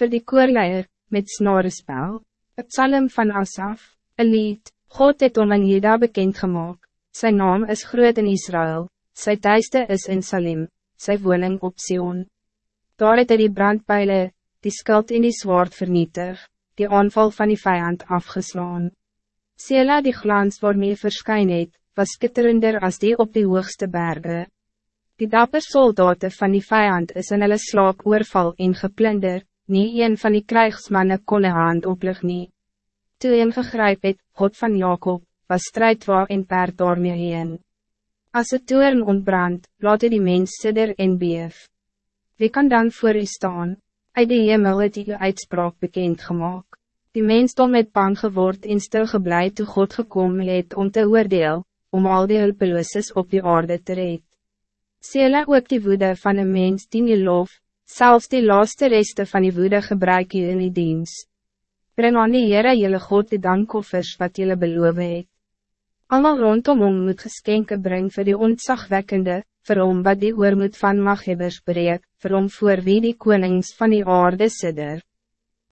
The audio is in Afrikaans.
voor die koorleier, met snorespel, het psalm van Asaf, een lied, God het om in Jeda bekend gemaakt, zijn naam is groot in Israël, zijn thuiste is in Salim, zijn woning op Sion. Daar het hy die brandpijlen, die skuld in die zwaard vernietig, die aanval van die vijand afgeslaan. Sela die glans waarmee verskyn het, was skitterender als die op die hoogste bergen. Die dapper soldaten van die vijand is in hulle slaap oorval en geplunder, nie een van die krijgsmannen kon een hand oplig nie. Toe een gegryp het, God van Jacob, was strijdwa en paard daarmee heen. As het toeren ontbrand, laat die mens sidder en beef. Wie kan dan voor u staan? Uit die hemel het die uitspraak bekend gemaakt. Die mens stond met bang geword en stil geblei toe God gekomen het om te oordeel, om al die hulpelooses op die aarde te red. Sela ook die woede van een mens die nie lof, zelfs die laatste reste van die woede gebruik je in die dienst. Bring aan die Heere jylle God die dankoffers wat jylle beloof het. Allemaal rondom hom moet geskenke bring voor die ontzagwekkende, vir hom wat die oormoed van maghebbers breek, vir hom voor wie die konings van die aarde sidder.